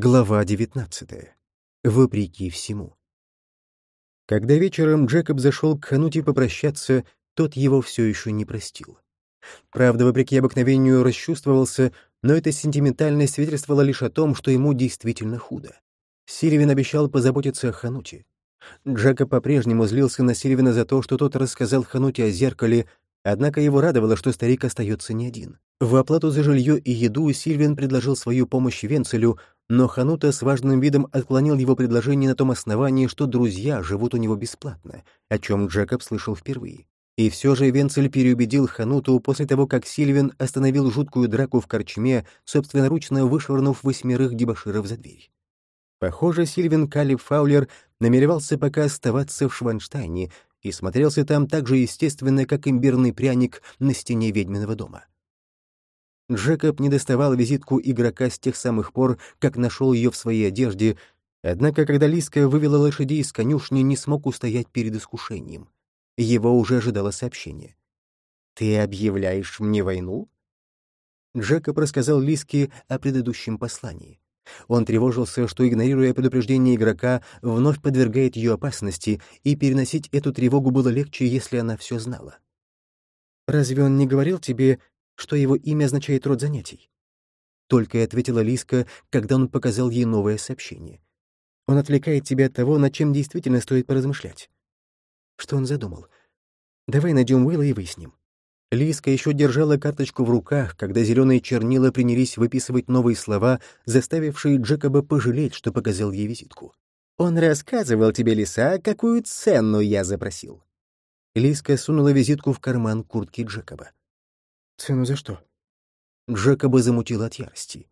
Глава 19. Вопреки всему. Когда вечером Джекоб зашел к Ханути попрощаться, тот его все еще не простил. Правда, вопреки обыкновению расчувствовался, но эта сентиментальность свидетельствовала лишь о том, что ему действительно худо. Сильвин обещал позаботиться о Ханути. Джекоб по-прежнему злился на Сильвина за то, что тот рассказал Ханути о зеркале, однако его радовало, что старик остается не один. В оплату за жилье и еду Сильвин предложил свою помощь Венцелю, но Ханута с важным видом отклонил его предложение на том основании, что друзья живут у него бесплатно, о чем Джекоб слышал впервые. И все же Венцель переубедил Хануту после того, как Сильвин остановил жуткую драку в корчме, собственноручно вышвырнув восьмерых дебоширов за дверь. Похоже, Сильвин Калиб Фаулер намеревался пока оставаться в Шванштайне и смотрелся там так же естественно, как имбирный пряник на стене ведьминого дома. Джекоб не доставал визитку игрока с тех самых пор, как нашел ее в своей одежде, однако, когда Лиска вывела лошадей из конюшни, не смог устоять перед искушением. Его уже ожидало сообщение. «Ты объявляешь мне войну?» Джекоб рассказал Лиске о предыдущем послании. Он тревожился, что, игнорируя предупреждение игрока, вновь подвергает ее опасности, и переносить эту тревогу было легче, если она все знала. «Разве он не говорил тебе, что его имя означает род занятий. Только и ответила Лиска, когда он показал ей новое сообщение. Он отвлекает тебя от того, над чем действительно стоит поразмышлять. Что он задумал? Давай найдем Уилла и выясним. Лиска еще держала карточку в руках, когда зеленые чернила принялись выписывать новые слова, заставившие Джекоба пожалеть, что показал ей визитку. «Он рассказывал тебе, лиса, какую цену я запросил». Лиска сунула визитку в карман куртки Джекоба. Цену за что? Джекоба замутил от ярости.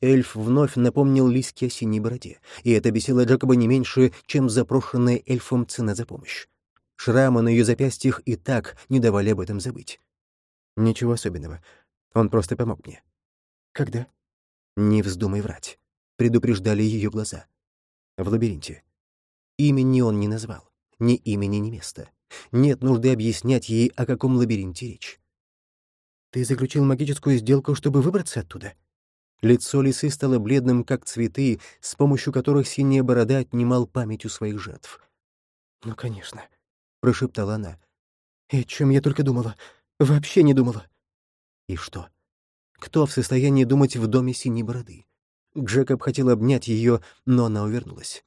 Эльф вновь напомнил Лиске о синей бороде, и это бесило Джекоба не меньше, чем запрошенная эльфом цена за помощь. Шрамы на ее запястьях и так не давали об этом забыть. Ничего особенного. Он просто помог мне. Когда? Не вздумай врать. Предупреждали ее глаза. В лабиринте. Имени он не назвал. Ни имени, ни места. Нет нужды объяснять ей, о каком лабиринте речь. Ты заключил магическую сделку, чтобы выбраться оттуда?» Лицо лисы стало бледным, как цветы, с помощью которых синяя борода отнимал память у своих жертв. «Ну, конечно», — прошептала она. «И о чем я только думала? Вообще не думала». «И что? Кто в состоянии думать в доме синей бороды?» Джекоб хотел обнять ее, но она увернулась.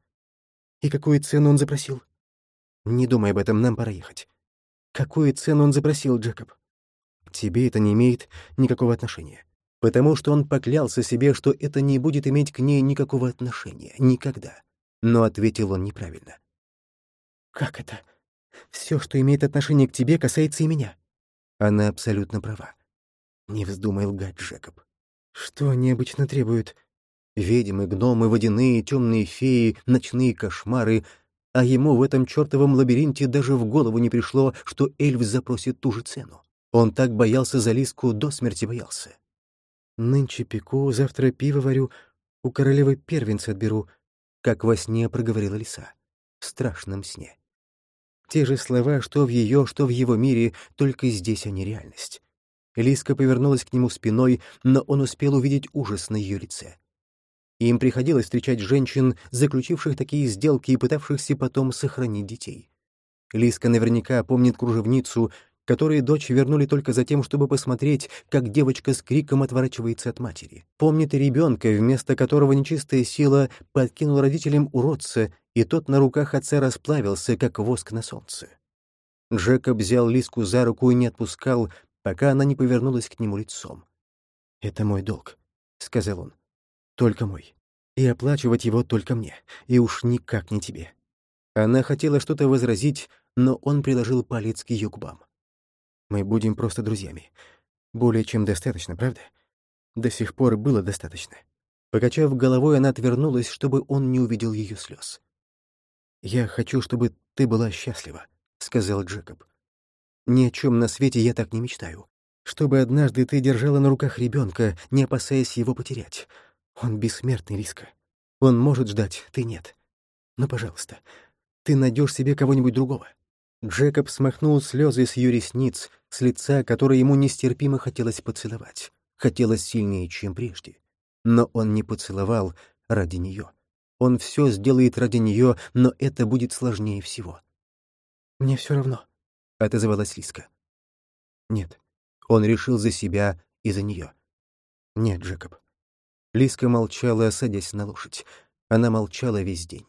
«И какую цену он запросил?» «Не думай об этом, нам пора ехать». «Какую цену он запросил, Джекоб?» Тебе это не имеет никакого отношения. Потому что он поклялся себе, что это не будет иметь к ней никакого отношения. Никогда. Но ответил он неправильно. «Как это? Все, что имеет отношение к тебе, касается и меня». Она абсолютно права. Не вздумай лгать, Джекоб. Что необычно требуют? Ведьмы, гномы, водяные, темные феи, ночные кошмары, а ему в этом чертовом лабиринте даже в голову не пришло, что эльф запросит ту же цену. Он так боялся за Лиску, до смерти боялся. «Нынче пеку, завтра пиво варю, у королевы первенца отберу», как во сне проговорила лиса. В страшном сне. Те же слова, что в ее, что в его мире, только здесь они реальность. Лиска повернулась к нему спиной, но он успел увидеть ужас на ее лице. Им приходилось встречать женщин, заключивших такие сделки и пытавшихся потом сохранить детей. Лиска наверняка помнит кружевницу, которые дочь вернули только за тем, чтобы посмотреть, как девочка с криком отворачивается от матери. Помнит и ребенка, вместо которого нечистая сила подкинула родителям уродца, и тот на руках отца расплавился, как воск на солнце. Джекоб взял Лиску за руку и не отпускал, пока она не повернулась к нему лицом. «Это мой долг», — сказал он. «Только мой. И оплачивать его только мне, и уж никак не тебе». Она хотела что-то возразить, но он приложил палец к ее губам. Мы будем просто друзьями. Более чем достаточно, правда? До сих пор было достаточно. Покачав головой, она отвернулась, чтобы он не увидел ее слез. «Я хочу, чтобы ты была счастлива», — сказал Джекоб. «Ни о чем на свете я так не мечтаю. Чтобы однажды ты держала на руках ребенка, не опасаясь его потерять. Он бессмертный, Риска. Он может ждать, ты нет. Но, пожалуйста, ты найдешь себе кого-нибудь другого. Джекоб смахнул слезы с ее ресниц, с лица, которое ему нестерпимо хотелось поцеловать. Хотелось сильнее, чем прежде. Но он не поцеловал, ради нее. Он все сделает ради нее, но это будет сложнее всего. «Мне все равно», — отозвалась Лиска. Нет, он решил за себя и за нее. Нет, Джекоб. Лиска молчала, садясь на лошадь. Она молчала весь день.